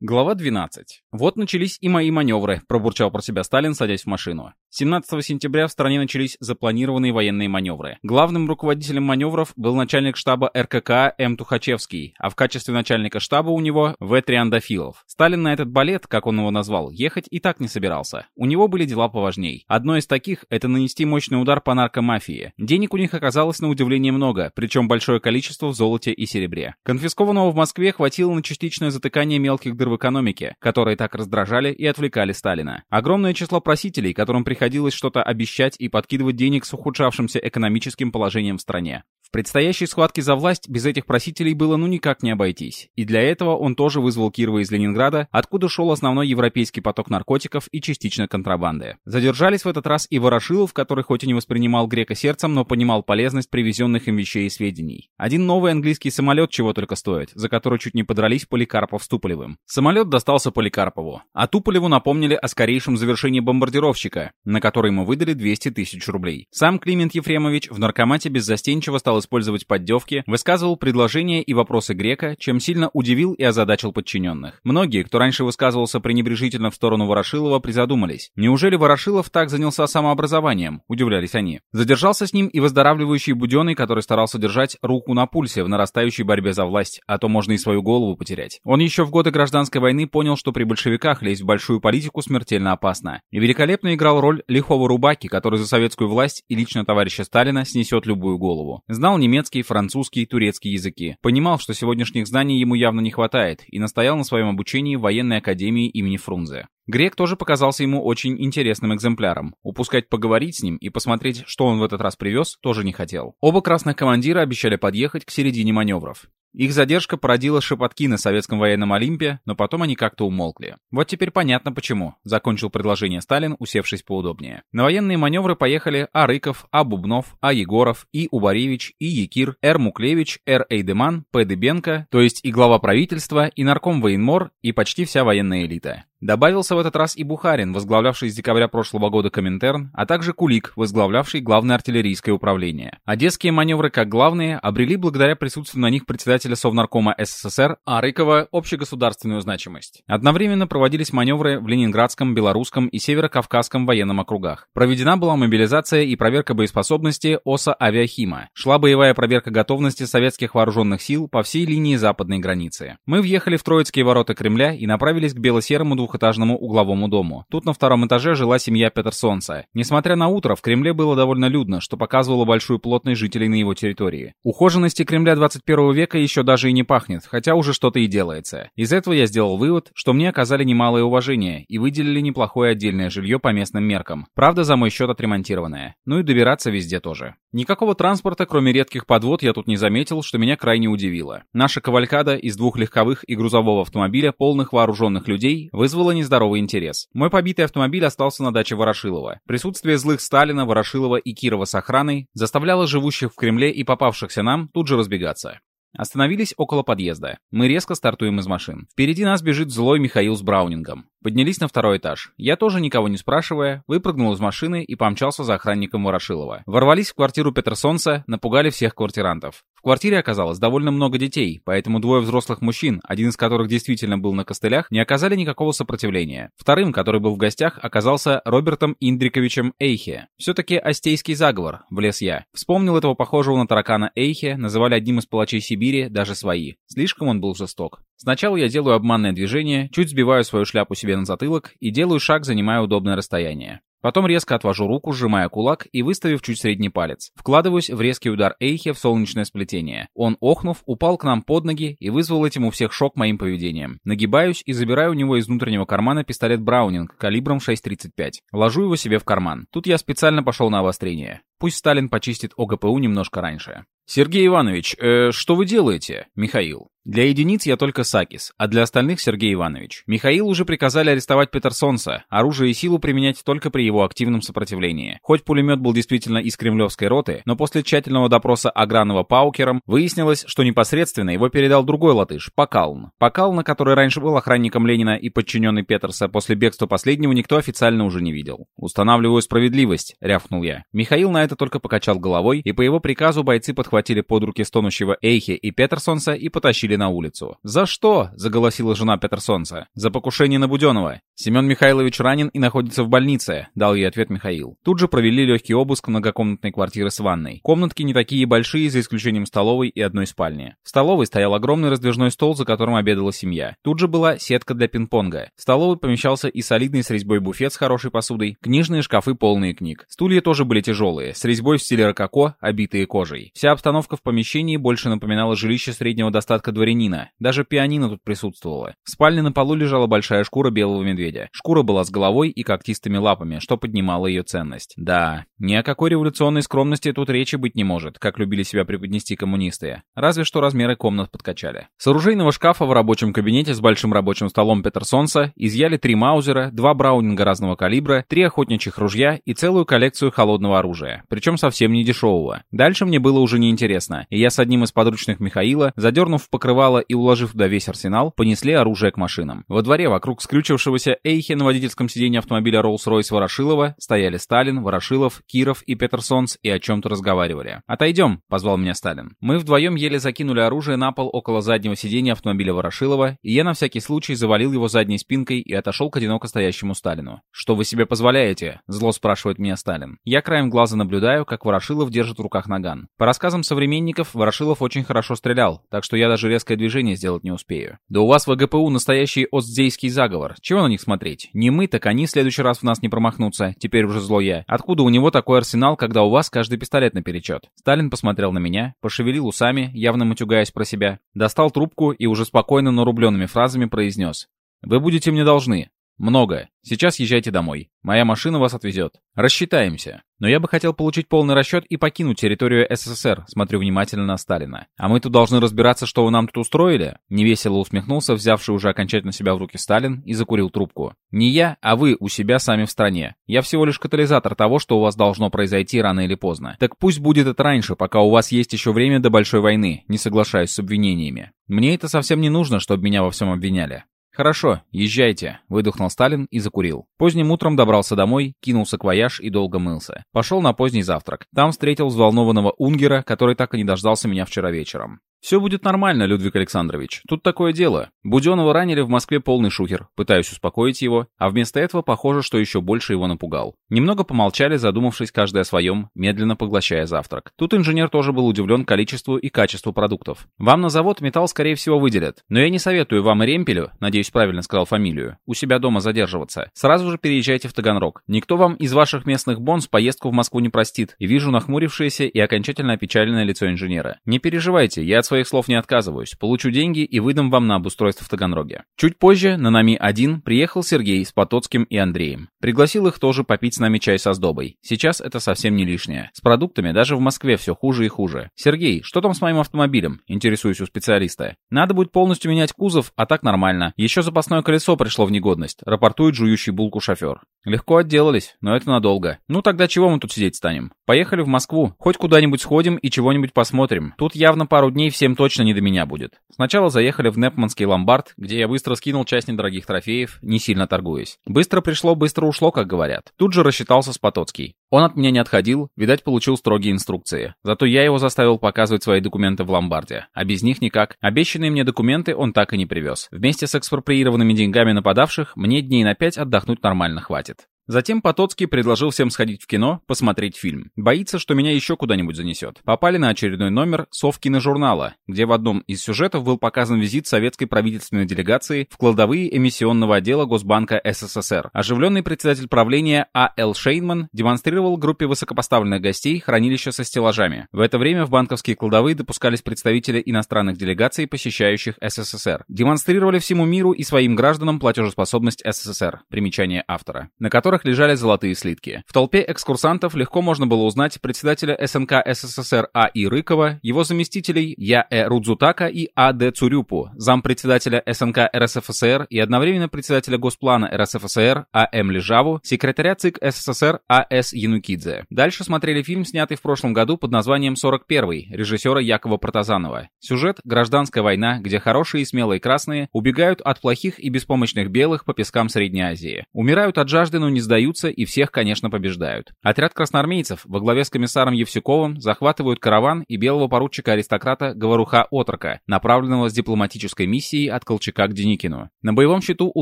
Глава 12. Вот начались и мои маневры, пробурчал про себя Сталин, садясь в машину. 17 сентября в стране начались запланированные военные маневры. Главным руководителем маневров был начальник штаба РКК М. Тухачевский, а в качестве начальника штаба у него В. Триандафилов. Сталин на этот балет, как он его назвал, ехать и так не собирался. У него были дела поважней. Одно из таких — это нанести мощный удар по наркомафии. Денег у них оказалось на удивление много, причем большое количество в золоте и серебре. Конфискованного в Москве хватило на частичное затыкание мелких дыр в экономике, которые так раздражали и отвлекали Сталина. Огромное число просителей, которым приходилось что-то обещать и подкидывать денег с ухудшавшимся экономическим положением в стране. В предстоящей схватке за власть без этих просителей было ну никак не обойтись. И для этого он тоже вызвал Кирова из Ленинграда, откуда шел основной европейский поток наркотиков и частично контрабанды. Задержались в этот раз и Ворошилов, который хоть и не воспринимал грека сердцем, но понимал полезность привезенных им вещей и сведений. Один новый английский самолет чего только стоит, за который чуть не подрались Поликарпов с Туполевым. Самолет достался Поликарпову, а Туполеву напомнили о скорейшем завершении бомбардировщика, на который ему выдали 200 тысяч рублей. Сам Климент Ефремович в наркомате беззастенчиво стал использовать поддевки, высказывал предложения и вопросы Грека, чем сильно удивил и озадачил подчиненных. Многие, кто раньше высказывался пренебрежительно в сторону Ворошилова, призадумались. Неужели Ворошилов так занялся самообразованием? Удивлялись они. Задержался с ним и выздоравливающий Буденный, который старался держать руку на пульсе в нарастающей борьбе за власть, а то можно и свою голову потерять. Он еще в годы гражданской войны понял, что при большевиках лезть в большую политику смертельно опасно. И великолепно играл роль лихого рубаки, который за советскую власть и лично товарища Сталина снесет любую голову. Знал Знал немецкий, французский, турецкий языки. Понимал, что сегодняшних знаний ему явно не хватает, и настоял на своем обучении в военной академии имени Фрунзе. Грек тоже показался ему очень интересным экземпляром. Упускать поговорить с ним и посмотреть, что он в этот раз привез, тоже не хотел. Оба красных командира обещали подъехать к середине маневров. Их задержка породила шепотки на советском военном Олимпе, но потом они как-то умолкли. Вот теперь понятно почему, закончил предложение Сталин, усевшись поудобнее. На военные маневры поехали А. Рыков, А. Бубнов, А. Егоров, И. Убаревич, И. Якир, Р. Муклевич, Р. Эйдеман, П. Дебенко, то есть и глава правительства, и нарком военмор, и почти вся военная элита. Добавился в этот раз и Бухарин, возглавлявший с декабря прошлого года Коминтерн, а также Кулик, возглавлявший Главное артиллерийское управление. Одесские маневры, как главные, обрели благодаря присутствию на них председателя Совнаркома СССР Арыкова общегосударственную значимость. Одновременно проводились маневры в Ленинградском, Белорусском и Северо-Кавказском военном округах. Проведена была мобилизация и проверка боеспособности ОСА «Авиахима». Шла боевая проверка готовности советских вооруженных сил по всей линии западной границы. Мы въехали в Троицкие ворота Кремля и направились к бело-серому двухэтажному угловому дому. Тут на втором этаже жила семья Петерсонса. Несмотря на утро, в Кремле было довольно людно, что показывало большую плотность жителей на его территории. Ухоженности Кремля 21 века еще даже и не пахнет, хотя уже что-то и делается. Из этого я сделал вывод, что мне оказали немалое уважение и выделили неплохое отдельное жилье по местным меркам. Правда, за мой счет отремонтированное. Ну и добираться везде тоже. Никакого транспорта, кроме редких подвод, я тут не заметил, что меня крайне удивило. Наша кавалькада из двух легковых и грузового автомобиля, полных вооруженных людей, вызвала вызвало нездоровый интерес. Мой побитый автомобиль остался на даче Ворошилова. Присутствие злых Сталина, Ворошилова и Кирова с охраной заставляло живущих в Кремле и попавшихся нам тут же разбегаться. Остановились около подъезда. Мы резко стартуем из машин. Впереди нас бежит злой Михаил с Браунингом. Поднялись на второй этаж. Я тоже никого не спрашивая, выпрыгнул из машины и помчался за охранником Ворошилова. Ворвались в квартиру Петерсонса, напугали всех квартирантов. В квартире оказалось довольно много детей, поэтому двое взрослых мужчин, один из которых действительно был на костылях, не оказали никакого сопротивления. Вторым, который был в гостях, оказался Робертом Индриковичем Эйхе. Все-таки остейский заговор, влез я. Вспомнил этого похожего на таракана Эйхе, называли одним из палачей Сибири даже свои. Слишком он был жесток. Сначала я делаю обманное движение, чуть сбиваю свою шляпу себе на затылок и делаю шаг, занимая удобное расстояние. Потом резко отвожу руку, сжимая кулак и выставив чуть средний палец. Вкладываюсь в резкий удар Эйхе в солнечное сплетение. Он, охнув, упал к нам под ноги и вызвал этим у всех шок моим поведением. Нагибаюсь и забираю у него из внутреннего кармана пистолет Браунинг калибром 6.35. Ложу его себе в карман. Тут я специально пошел на обострение. Пусть Сталин почистит ОГПУ немножко раньше. «Сергей Иванович, э, что вы делаете?» «Михаил». Для единиц я только Сакис, а для остальных Сергей Иванович. Михаил уже приказали арестовать Петерсонса, оружие и силу применять только при его активном сопротивлении. Хоть пулемет был действительно из кремлевской роты, но после тщательного допроса Агранова Паукером выяснилось, что непосредственно его передал другой латыш, Пакалн. Пакална, который раньше был охранником Ленина и подчиненный Петерса, после бегства последнего никто официально уже не видел. «Устанавливаю справедливость», — рявкнул я. Михаил на это только покачал головой, и по его приказу бойцы подхватили подхватили под руки стонущего Эйхе и Петерсонса и потащили на улицу. «За что?» — заголосила жена Петерсонса. «За покушение на Буденова. Семен Михайлович ранен и находится в больнице», — дал ей ответ Михаил. Тут же провели легкий обыск многокомнатной квартиры с ванной. Комнатки не такие большие, за исключением столовой и одной спальни. В столовой стоял огромный раздвижной стол, за которым обедала семья. Тут же была сетка для пинг-понга. В столовой помещался и солидный с резьбой буфет с хорошей посудой, книжные шкафы полные книг. Стулья тоже были тяжелые, с резьбой в стиле рококо, обитые кожей. Вся обстановка в помещении больше напоминала жилище среднего достатка дворянина. Даже пианино тут присутствовало. В спальне на полу лежала большая шкура белого медведя. Шкура была с головой и когтистыми лапами, что поднимало ее ценность. Да, ни о какой революционной скромности тут речи быть не может, как любили себя преподнести коммунисты. Разве что размеры комнат подкачали. С оружейного шкафа в рабочем кабинете с большим рабочим столом Петерсонса изъяли три маузера, два браунинга разного калибра, три охотничьих ружья и целую коллекцию холодного оружия, причем совсем не дешевого. Дальше мне было уже неинтересно, и я с одним из подручных Михаила, задернув покрывало и уложив туда весь арсенал, понесли оружие к машинам. Во дворе вокруг скрючившегося Эйхе на водительском сиденье автомобиля Rolls-Royce Ворошилова стояли Сталин, Ворошилов, Киров и Петерсонс и о чем-то разговаривали. «Отойдем», — позвал меня Сталин. Мы вдвоем еле закинули оружие на пол около заднего сиденья автомобиля Ворошилова, и я на всякий случай завалил его задней спинкой и отошел к одиноко стоящему Сталину. «Что вы себе позволяете?» — зло спрашивает меня Сталин. Я краем глаза наблюдаю, как Ворошилов держит в руках наган. По рассказам современников, Ворошилов очень хорошо стрелял, так что я даже резкое движение сделать не успею. Да у вас в ГПУ настоящий остзейский заговор. Чего на них смотреть? Не мы, так они в следующий раз в нас не промахнутся. Теперь уже зло я. Откуда у него такой арсенал, когда у вас каждый пистолет наперечет? Сталин посмотрел на меня, пошевелил усами, явно матюгаясь про себя, достал трубку и уже спокойно, но рубленными фразами произнес. «Вы будете мне должны. Много. Сейчас езжайте домой. Моя машина вас отвезет. Рассчитаемся. Но я бы хотел получить полный расчет и покинуть территорию СССР, смотрю внимательно на Сталина. А мы тут должны разбираться, что вы нам тут устроили? Невесело усмехнулся, взявший уже окончательно себя в руки Сталин, и закурил трубку. Не я, а вы у себя сами в стране. Я всего лишь катализатор того, что у вас должно произойти рано или поздно. Так пусть будет это раньше, пока у вас есть еще время до большой войны, не соглашаюсь с обвинениями. Мне это совсем не нужно, чтобы меня во всем обвиняли. «Хорошо, езжайте», — выдохнул Сталин и закурил. Поздним утром добрался домой, кинулся к вояж и долго мылся. Пошел на поздний завтрак. Там встретил взволнованного Унгера, который так и не дождался меня вчера вечером. «Все будет нормально, Людвиг Александрович. Тут такое дело. Буденова ранили в Москве полный шухер. Пытаюсь успокоить его, а вместо этого похоже, что еще больше его напугал. Немного помолчали, задумавшись каждый о своем, медленно поглощая завтрак. Тут инженер тоже был удивлен количеству и качеству продуктов. Вам на завод металл, скорее всего, выделят. Но я не советую вам Ремпелю, надеюсь, правильно сказал фамилию, у себя дома задерживаться. Сразу же переезжайте в Таганрог. Никто вам из ваших местных бонс поездку в Москву не простит. И вижу нахмурившееся и окончательно опечаленное лицо инженера. Не переживайте, я своих слов не отказываюсь. Получу деньги и выдам вам на обустройство в Таганроге. Чуть позже на Нами-1 приехал Сергей с Потоцким и Андреем. Пригласил их тоже попить с нами чай со сдобой. Сейчас это совсем не лишнее. С продуктами даже в Москве все хуже и хуже. Сергей, что там с моим автомобилем? Интересуюсь у специалиста. Надо будет полностью менять кузов, а так нормально. Еще запасное колесо пришло в негодность. Рапортует жующий булку шофер. Легко отделались, но это надолго. Ну тогда чего мы тут сидеть станем? Поехали в Москву. Хоть куда-нибудь сходим и чего-нибудь посмотрим. Тут явно пару дней всем точно не до меня будет. Сначала заехали в Непманский ломбард, где я быстро скинул часть недорогих трофеев, не сильно торгуясь. Быстро пришло, быстро ушло, как говорят. Тут же рассчитался с Потоцкий. Он от меня не отходил, видать, получил строгие инструкции. Зато я его заставил показывать свои документы в ломбарде. А без них никак. Обещанные мне документы он так и не привез. Вместе с экспроприированными деньгами нападавших мне дней на пять отдохнуть нормально хватит. Затем Потоцкий предложил всем сходить в кино, посмотреть фильм. Боится, что меня еще куда-нибудь занесет. Попали на очередной номер Совкина журнала, где в одном из сюжетов был показан визит советской правительственной делегации в кладовые эмиссионного отдела Госбанка СССР. Оживленный председатель правления А.Л. Шейнман демонстрировал группе высокопоставленных гостей хранилище со стеллажами. В это время в банковские кладовые допускались представители иностранных делегаций, посещающих СССР. Демонстрировали всему миру и своим гражданам платежеспособность СССР. Примечание автора. На которых которых лежали золотые слитки. В толпе экскурсантов легко можно было узнать председателя СНК СССР А. Рыкова, его заместителей Я. Э. Рудзутака и А. Д. Цурюпу, зампредседателя СНК РСФСР и одновременно председателя Госплана РСФСР А. Лежаву, секретаря ЦИК СССР А. Янукидзе. Дальше смотрели фильм, снятый в прошлом году под названием «41», режиссера Якова Протазанова. Сюжет – гражданская война, где хорошие и смелые красные убегают от плохих и беспомощных белых по пескам Средней Азии. Умирают от жажды, но не сдаются и всех, конечно, побеждают. Отряд красноармейцев во главе с комиссаром Евсюковым захватывают караван и белого поручика-аристократа Говоруха Отрока, направленного с дипломатической миссией от Колчака к Деникину. На боевом счету у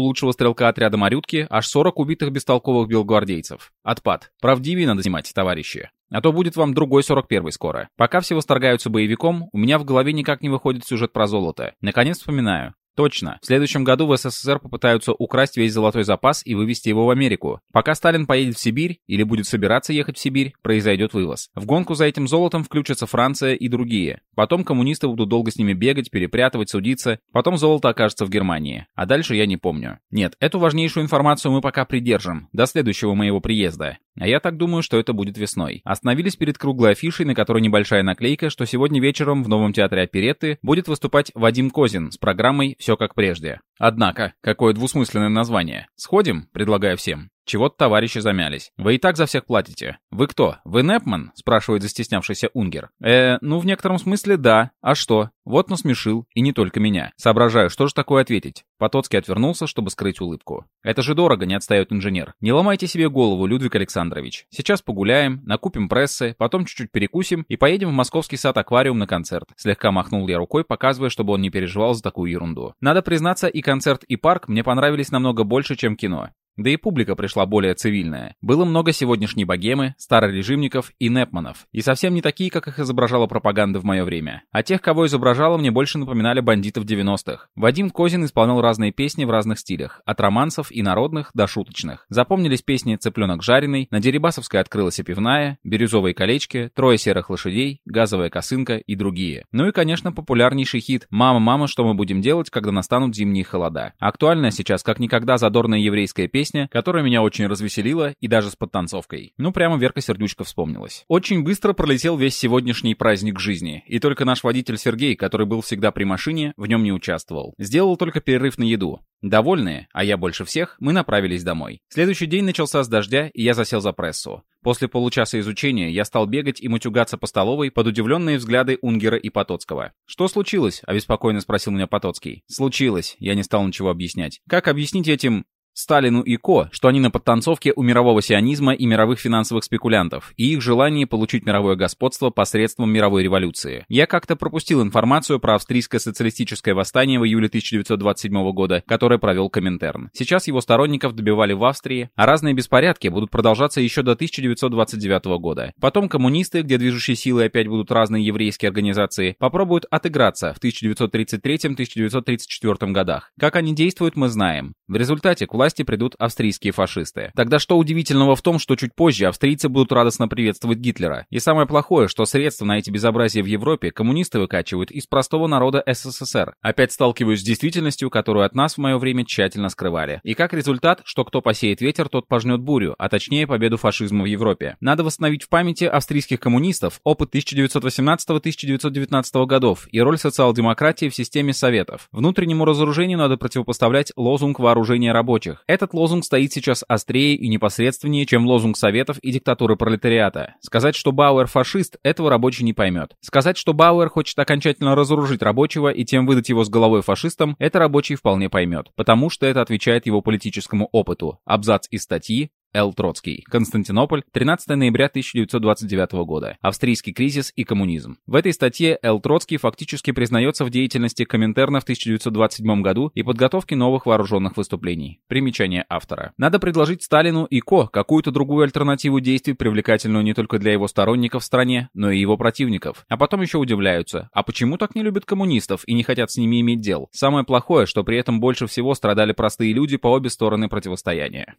лучшего стрелка отряда Марютки аж 40 убитых бестолковых белогвардейцев. Отпад. Правдивее надо снимать, товарищи. А то будет вам другой 41-й скоро. Пока все восторгаются боевиком, у меня в голове никак не выходит сюжет про золото. Наконец вспоминаю. Точно. В следующем году в СССР попытаются украсть весь золотой запас и вывести его в Америку. Пока Сталин поедет в Сибирь или будет собираться ехать в Сибирь, произойдет вывоз. В гонку за этим золотом включатся Франция и другие. Потом коммунисты будут долго с ними бегать, перепрятывать, судиться. Потом золото окажется в Германии. А дальше я не помню. Нет, эту важнейшую информацию мы пока придержим. До следующего моего приезда. А я так думаю, что это будет весной. Остановились перед круглой афишей, на которой небольшая наклейка, что сегодня вечером в новом театре оперетты будет выступать Вадим Козин с программой «Все как прежде». Однако, какое двусмысленное название. Сходим, предлагаю всем. Чего-то товарищи замялись. Вы и так за всех платите. Вы кто? Вы Непман? Спрашивает застеснявшийся Унгер. Э, ну в некотором смысле да. А что? Вот насмешил. И не только меня. Соображаю, что же такое ответить. Потоцкий отвернулся, чтобы скрыть улыбку. «Это же дорого», — не отстает инженер. «Не ломайте себе голову, Людвиг Александрович. Сейчас погуляем, накупим прессы, потом чуть-чуть перекусим и поедем в московский сад-аквариум на концерт». Слегка махнул я рукой, показывая, чтобы он не переживал за такую ерунду. Надо признаться, и концерт, и парк мне понравились намного больше, чем кино. Да и публика пришла более цивильная. Было много сегодняшней богемы, старорежимников и непманов. И совсем не такие, как их изображала пропаганда в мое время. А тех, кого изображала, мне больше напоминали бандитов 90-х. Вадим Козин исполнял разные песни в разных стилях. От романсов и народных до шуточных. Запомнились песни «Цыпленок жареный», «На Дерибасовской открылась и пивная», «Бирюзовые колечки», «Трое серых лошадей», «Газовая косынка» и другие. Ну и, конечно, популярнейший хит «Мама, мама, что мы будем делать, когда настанут зимние холода». Актуальная сейчас как никогда задорная еврейская песня песня, которая меня очень развеселила и даже с подтанцовкой. Ну, прямо Верка Сердючка вспомнилась. Очень быстро пролетел весь сегодняшний праздник жизни, и только наш водитель Сергей, который был всегда при машине, в нем не участвовал. Сделал только перерыв на еду. Довольные, а я больше всех, мы направились домой. Следующий день начался с дождя, и я засел за прессу. После получаса изучения я стал бегать и мутюгаться по столовой под удивленные взгляды Унгера и Потоцкого. «Что случилось?» — обеспокоенно спросил меня Потоцкий. «Случилось», — я не стал ничего объяснять. «Как объяснить этим Сталину и Ко, что они на подтанцовке у мирового сионизма и мировых финансовых спекулянтов, и их желание получить мировое господство посредством мировой революции. Я как-то пропустил информацию про австрийское социалистическое восстание в июле 1927 года, которое провел Коминтерн. Сейчас его сторонников добивали в Австрии, а разные беспорядки будут продолжаться еще до 1929 года. Потом коммунисты, где движущие силы опять будут разные еврейские организации, попробуют отыграться в 1933-1934 годах. Как они действуют, мы знаем. В результате к власти придут австрийские фашисты. Тогда что удивительного в том, что чуть позже австрийцы будут радостно приветствовать Гитлера? И самое плохое, что средства на эти безобразия в Европе коммунисты выкачивают из простого народа СССР. Опять сталкиваюсь с действительностью, которую от нас в мое время тщательно скрывали. И как результат, что кто посеет ветер, тот пожнет бурю, а точнее победу фашизма в Европе. Надо восстановить в памяти австрийских коммунистов опыт 1918-1919 годов и роль социал-демократии в системе советов. Внутреннему разоружению надо противопоставлять лозунг вооружения рабочих, рабочих. Этот лозунг стоит сейчас острее и непосредственнее, чем лозунг Советов и диктатуры пролетариата. Сказать, что Бауэр фашист, этого рабочий не поймет. Сказать, что Бауэр хочет окончательно разоружить рабочего и тем выдать его с головой фашистам, это рабочий вполне поймет, потому что это отвечает его политическому опыту. Абзац из статьи Л. Троцкий. Константинополь, 13 ноября 1929 года. Австрийский кризис и коммунизм. В этой статье Л. Троцкий фактически признается в деятельности Коминтерна в 1927 году и подготовке новых вооруженных выступлений. Примечание автора. Надо предложить Сталину и Ко какую-то другую альтернативу действий, привлекательную не только для его сторонников в стране, но и его противников. А потом еще удивляются, а почему так не любят коммунистов и не хотят с ними иметь дел? Самое плохое, что при этом больше всего страдали простые люди по обе стороны противостояния.